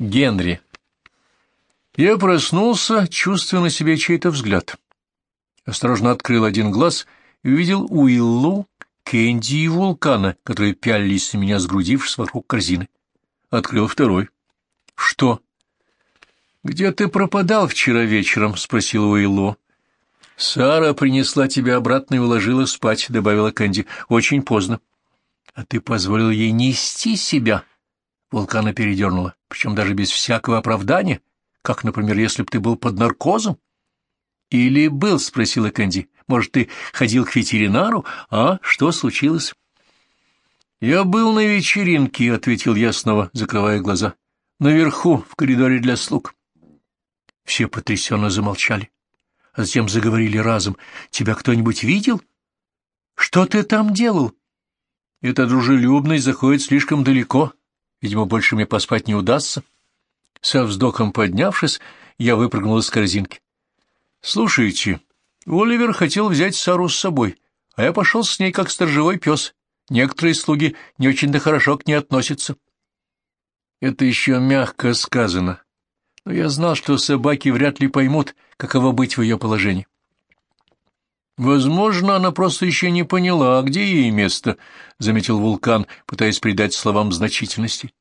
Генри. Я проснулся, чувствуя на себе чей-то взгляд. Осторожно открыл один глаз и увидел Уиллу, Кэнди и Вулкана, которые пялились на меня, сгрудившись вокруг корзины. Открыл второй. — Что? — Где ты пропадал вчера вечером? — спросил Уиллу. — Сара принесла тебя обратно и уложила спать, — добавила Кэнди. — Очень поздно. — А ты позволил ей нести себя? Вулкана передернула, причем даже без всякого оправдания, как, например, если бы ты был под наркозом. — Или был, — спросила Кэнди. — Может, ты ходил к ветеринару? А что случилось? — Я был на вечеринке, — ответил я снова, закрывая глаза. — Наверху, в коридоре для слуг. Все потрясенно замолчали, а затем заговорили разом. — Тебя кто-нибудь видел? — Что ты там делал? — Эта дружелюбность заходит слишком далеко, — Видимо, больше мне поспать не удастся. Со вздохом поднявшись, я выпрыгнул из корзинки. — Слушайте, Оливер хотел взять Сару с собой, а я пошел с ней как сторожевой пес. Некоторые слуги не очень-то хорошо к ней относятся. Это еще мягко сказано, но я знал, что собаки вряд ли поймут, каково быть в ее положении. «Возможно, она просто еще не поняла, где ей место», — заметил Вулкан, пытаясь придать словам значительности.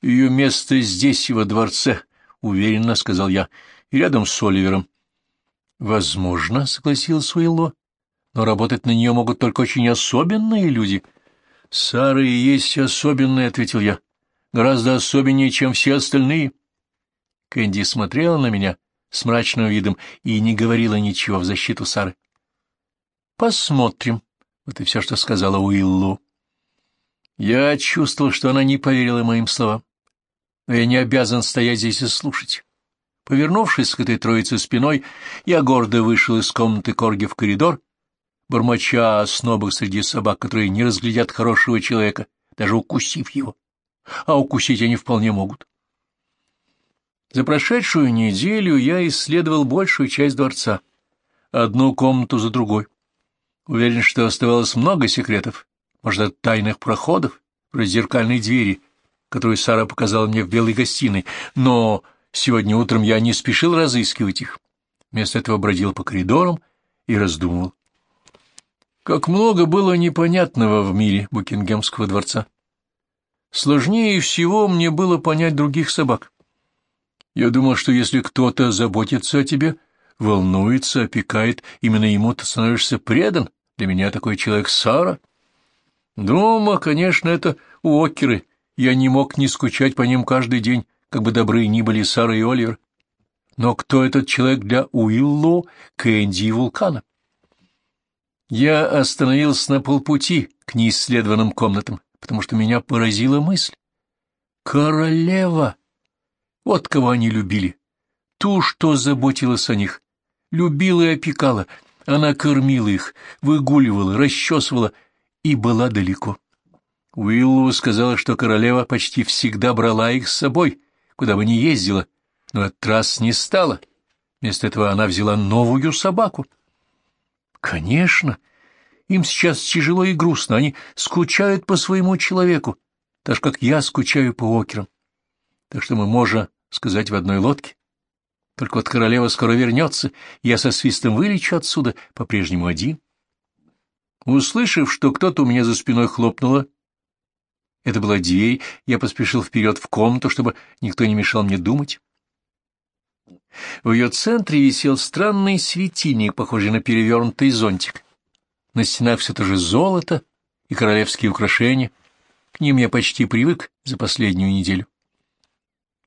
«Ее место здесь, во дворце», — уверенно сказал я, — «и рядом с Оливером». «Возможно», — согласился Уилло, — «но работать на нее могут только очень особенные люди». «Сара и есть особенные», — ответил я, — «гораздо особеннее, чем все остальные». Кэнди смотрела на меня с мрачным видом и не говорила ничего в защиту Сары. Посмотрим. Вот и все, что сказала Уиллу. Я чувствовал, что она не поверила моим словам, но я не обязан стоять здесь и слушать. Повернувшись к этой троице спиной, я гордо вышел из комнаты Корги в коридор, бормоча о снобах среди собак, которые не разглядят хорошего человека, даже укусив его. А укусить они вполне могут. За прошедшую неделю я исследовал большую часть дворца, одну комнату за другой. Уверен, что оставалось много секретов, может, от тайных проходов, вроде зеркальной двери, которую Сара показала мне в белой гостиной, но сегодня утром я не спешил разыскивать их. Вместо этого бродил по коридорам и раздумывал. Как много было непонятного в мире Букингемского дворца. Сложнее всего мне было понять других собак. Я думал, что если кто-то заботится о тебе, волнуется, опекает, именно ему ты становишься предан, для меня такой человек Сара. Дома, конечно, это уокеры. Я не мог не скучать по ним каждый день, как бы добры ни были Сара и Оливер. Но кто этот человек для Уилло, Кэнди и Вулкана? Я остановился на полпути к неисследованным комнатам, потому что меня поразила мысль. Королева! Вот кого они любили. Ту, что заботилась о них. Любила и опекала, она кормила их, выгуливала, расчесывала и была далеко. Уиллу сказала, что королева почти всегда брала их с собой, куда бы ни ездила, но этот раз не стала. Вместо этого она взяла новую собаку. Конечно, им сейчас тяжело и грустно, они скучают по своему человеку, так же, как я скучаю по окерам. Так что мы можем сказать в одной лодке. Только вот королева скоро вернется, я со свистом вылечу отсюда, по-прежнему один. Услышав, что кто-то у меня за спиной хлопнуло, это была дверь, я поспешил вперед в комнату, чтобы никто не мешал мне думать. В ее центре висел странный светильник, похожий на перевернутый зонтик. На стенах все то же золото и королевские украшения. К ним я почти привык за последнюю неделю.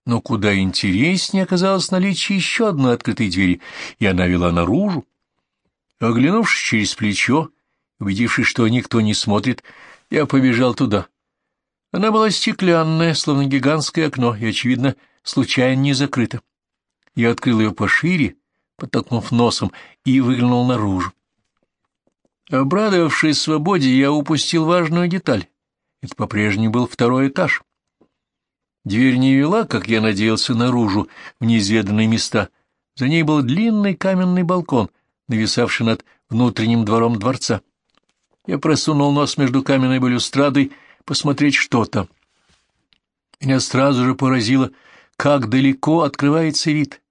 Но куда интереснее оказалось наличие еще одной открытой двери, и она вела наружу. Оглянувшись через плечо, убедившись, что никто не смотрит, я побежал туда. Она была стеклянная, словно гигантское окно, и, очевидно, случайно не закрыта. Я открыл ее пошире, подтолкнув носом, и выглянул наружу. Обрадовавшись свободе, я упустил важную деталь. Это по-прежнему был второй этаж. Дверь не вела, как я надеялся, наружу, в неизведанные места. За ней был длинный каменный балкон, нависавший над внутренним двором дворца. Я просунул нос между каменной балюстрадой посмотреть, что там. Меня сразу же поразило как далеко открывается вид.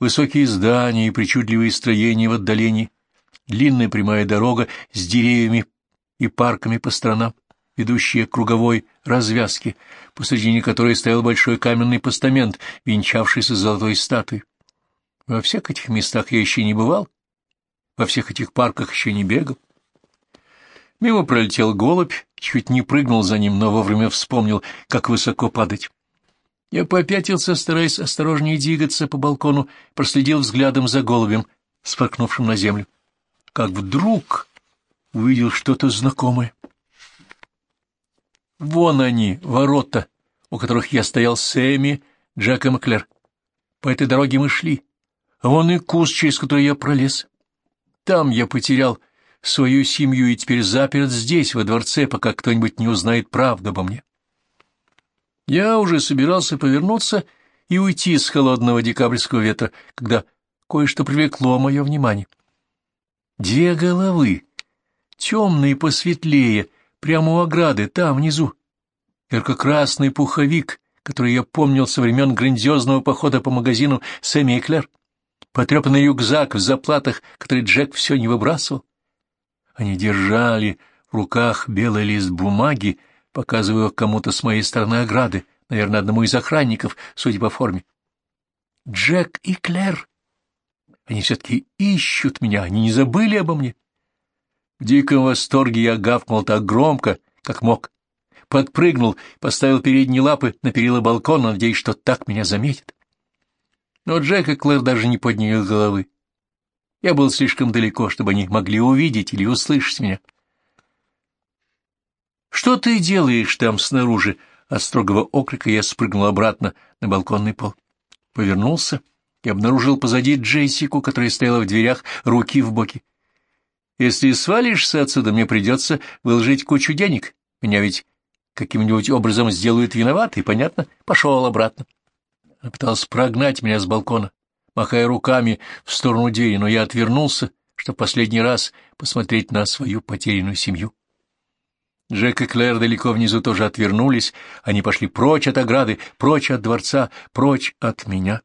Высокие здания и причудливые строения в отдалении, длинная прямая дорога с деревьями и парками по сторонам, ведущая к круговой развязке, посредине которой стоял большой каменный постамент, венчавшийся золотой статуей. Во всех этих местах я еще не бывал, во всех этих парках еще не бегал. Мимо пролетел голубь, чуть не прыгнул за ним, но вовремя вспомнил, как высоко падать. Я попятился, стараясь осторожнее двигаться по балкону, проследил взглядом за голубем, споркнувшим на землю. Как вдруг увидел что-то знакомое. Вон они, ворота, у которых я стоял с Эми, Джеком и Клэр. По этой дороге мы шли. Вон и куст, через который я пролез. Там я потерял свою семью и теперь заперт здесь, во дворце, пока кто-нибудь не узнает правду обо мне. Я уже собирался повернуться и уйти с холодного декабрьского ветра, когда кое-что привлекло мое внимание. Две головы, темные посветлее, прямо у ограды, там, внизу. Ярко-красный пуховик, который я помнил со времен грандиозного похода по магазину Сэмми Эклер, потрепанный рюкзак в заплатах, который Джек все не выбрасывал, они держали в руках белый лист бумаги, показывая кому-то с моей стороны ограды, наверное, одному из охранников, судя по форме. Джек и Клэр. Они все-таки ищут меня, они не забыли обо мне. В диком восторге я гавкнул так громко, как мог. Подпрыгнул, поставил передние лапы на перила балкона, надеясь, что так меня заметит. Но Джек и Клэр даже не подняли головы. Я был слишком далеко, чтобы они могли увидеть или услышать меня. «Что ты делаешь там снаружи?» От строгого окрика я спрыгнул обратно на балконный пол. Повернулся и обнаружил позади Джессику, которая стояла в дверях, руки в боки. «Если свалишься отсюда, мне придется выложить кучу денег. Меня ведь каким-нибудь образом сделают виноватой, понятно? Пошел обратно». Она пыталась прогнать меня с балкона махая руками в сторону двери, но я отвернулся, чтобы последний раз посмотреть на свою потерянную семью. Джек и Клэр далеко внизу тоже отвернулись, они пошли прочь от ограды, прочь от дворца, прочь от меня.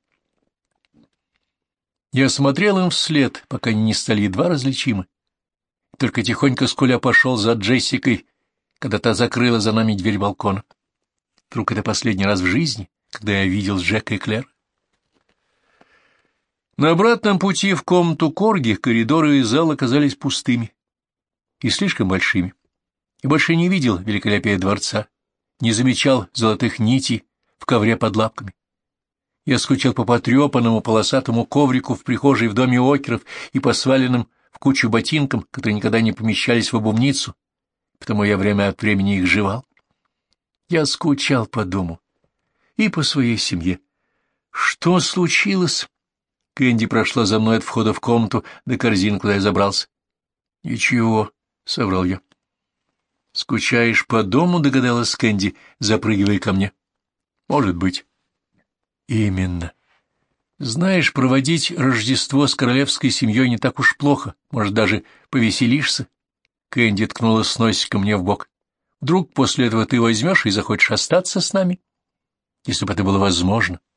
Я смотрел им вслед, пока они не стали едва различимы. Только тихонько скуля пошел за Джессикой, когда та закрыла за нами дверь балкона. Вдруг это последний раз в жизни, когда я видел Джека и Клэр? На обратном пути в комнату Корги коридоры и зал оказались пустыми и слишком большими. И больше не видел великолепия дворца, не замечал золотых нитей в ковре под лапками. Я скучал по потрепанному полосатому коврику в прихожей в доме Океров и по сваленным кучу ботинкам, которые никогда не помещались в обувницу, потому я время от времени их жевал. Я скучал по дому и по своей семье. Что случилось? Кэнди прошла за мной от входа в комнату до корзин, куда я забрался. — Ничего, — соврал я. — Скучаешь по дому, — догадалась Кэнди, запрыгивая ко мне. — Может быть. — Именно. Знаешь, проводить Рождество с королевской семьей не так уж плохо, может, даже повеселишься. Кэнди ткнула с носиком мне в бок. Вдруг после этого ты возьмешь и захочешь остаться с нами? Если бы это было возможно. —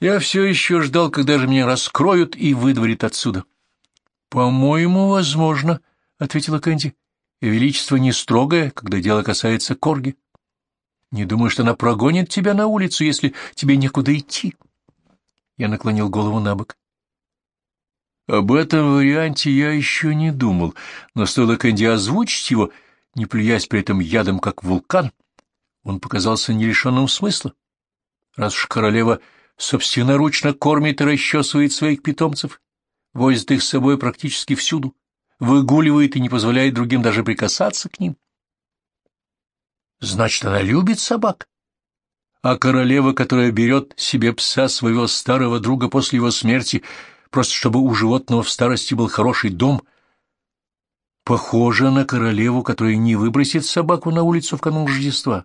я все еще ждал, когда же меня раскроют и выдворят отсюда. — По-моему, возможно, — ответила Кэнди. — величество не строгое, когда дело касается Корги. Не думаю, что она прогонит тебя на улицу, если тебе некуда идти. Я наклонил голову на бок. Об этом варианте я еще не думал, но стоило Кэнди озвучить его, не плюясь при этом ядом, как вулкан, он показался нерешенным смысла. Раз уж королева собственноручно кормит и расчесывает своих питомцев, возит их с собой практически всюду, выгуливает и не позволяет другим даже прикасаться к ним. Значит, она любит собак. А королева, которая берет себе пса своего старого друга после его смерти, просто чтобы у животного в старости был хороший дом, похожа на королеву, которая не выбросит собаку на улицу в канун Рождества.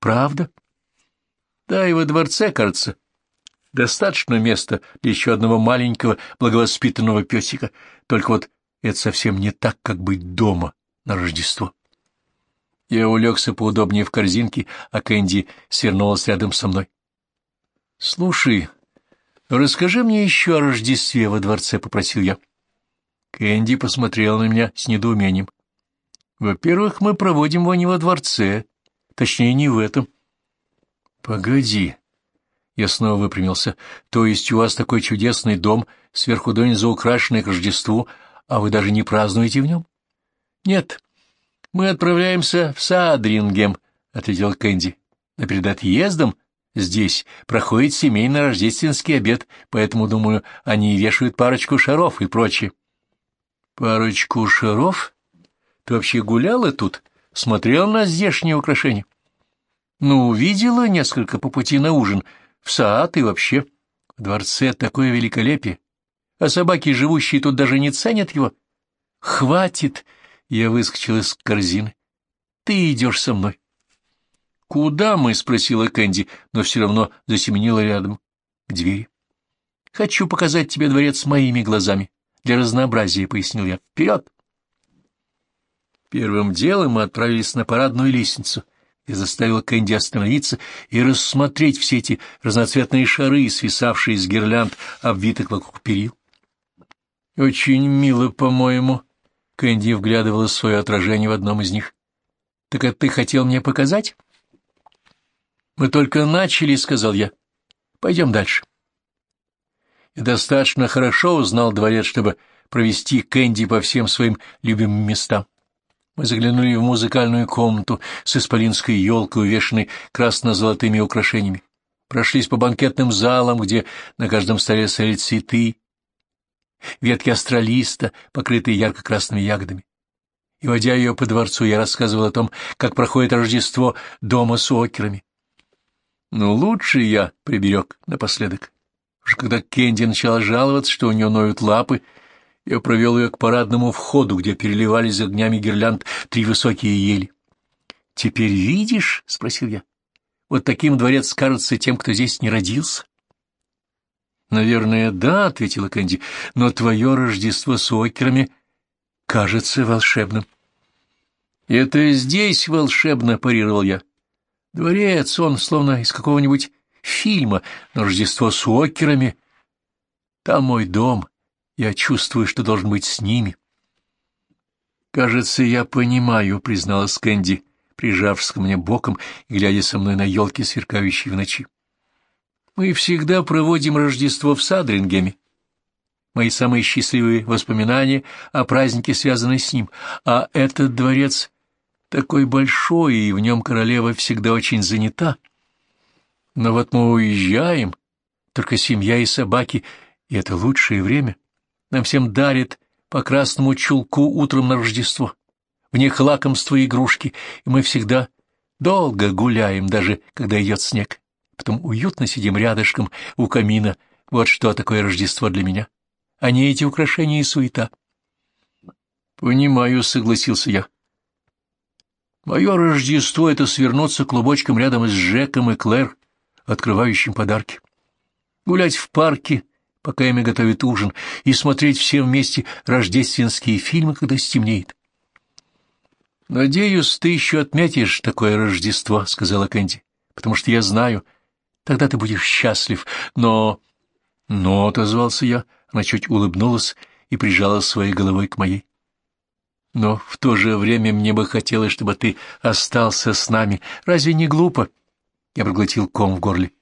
Правда? Да, и во дворце, кажется, Достаточно места для еще одного маленького благовоспитанного песика, только вот это совсем не так, как быть дома на Рождество. Я улегся поудобнее в корзинке, а Кэнди свернулась рядом со мной. Слушай, расскажи мне еще о Рождестве во дворце, — попросил я. Кэнди посмотрел на меня с недоумением. Во-первых, мы проводим его не во дворце, точнее, не в этом. Погоди. Я снова выпрямился. То есть у вас такой чудесный дом, сверху донизу украшенный к Рождеству, а вы даже не празднуете в нем? Нет, мы отправляемся в Садрингем, — ответил Кэнди. Но перед отъездом здесь проходит семейный рождественский обед, поэтому, думаю, они вешают парочку шаров и прочее. — Парочку шаров? Ты вообще гуляла тут? Смотрела на здешние украшения? — Ну, видела несколько по пути на ужин, в сад и вообще. В дворце такое великолепие, а собаки, живущие тут, даже не ценят его. — Хватит! — я выскочил из корзины. — Ты идешь со мной. «Куда мы?» — спросила Кэнди, но все равно засеменила рядом, к двери. «Хочу показать тебе дворец моими глазами. Для разнообразия», — пояснил я. «Вперед!» Первым делом мы отправились на парадную лестницу. Я заставил Кэнди остановиться и рассмотреть все эти разноцветные шары, свисавшие из гирлянд, обвитых вокруг перил. «Очень мило, по-моему», — Кэнди вглядывала свое отражение в одном из них. «Так это ты хотел мне показать?» Мы только начали, — сказал я. Пойдем дальше. Я достаточно хорошо узнал дворец, чтобы провести Кэнди по всем своим любимым местам. Мы заглянули в музыкальную комнату с исполинской елкой, увешанной красно-золотыми украшениями. Прошлись по банкетным залам, где на каждом столе стояли цветы, ветки астролиста, покрытые ярко-красными ягодами. И, водя ее по дворцу, я рассказывал о том, как проходит Рождество дома с окерами. Но лучше я приберег напоследок. Уже когда Кенди начала жаловаться, что у нее ноют лапы, я провел ее к парадному входу, где переливались огнями гирлянд три высокие ели. — Теперь видишь? — спросил я. — Вот таким дворец кажется тем, кто здесь не родился. — Наверное, да, — ответила Кэнди, — но твое Рождество с окерами кажется волшебным. — Это здесь волшебно, — парировал я. Дворец, он словно из какого-нибудь фильма, но Рождество с окерами. Там мой дом, я чувствую, что должен быть с ними. «Кажется, я понимаю», — призналась Кэнди, прижавшись ко мне боком и глядя со мной на елки, сверкающие в ночи. «Мы всегда проводим Рождество в Садрингеме. Мои самые счастливые воспоминания о празднике связаны с ним, а этот дворец такой большой, и в нем королева всегда очень занята. Но вот мы уезжаем, только семья и собаки, и это лучшее время. Нам всем дарят по красному чулку утром на Рождество. В них лакомства и игрушки, и мы всегда долго гуляем, даже когда идет снег. Потом уютно сидим рядышком у камина. Вот что такое Рождество для меня. А не эти украшения и суета. — Понимаю, — согласился я. Мое Рождество — это свернуться клубочком рядом с Джеком и Клэр, открывающим подарки. Гулять в парке, пока ими готовят ужин, и смотреть все вместе рождественские фильмы, когда стемнеет. «Надеюсь, ты еще отметишь такое Рождество», — сказала Кэнди, — «потому что я знаю, тогда ты будешь счастлив, но...» «Но», — отозвался я, она чуть улыбнулась и прижала своей головой к моей. Но в то же время мне бы хотелось, чтобы ты остался с нами. Разве не глупо? Я проглотил ком в горле.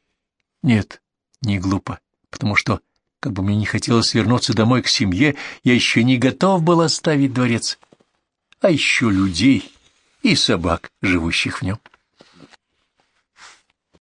Нет, не глупо, потому что, как бы мне не хотелось вернуться домой к семье, я еще не готов был оставить дворец. А еще людей и собак, живущих в нем.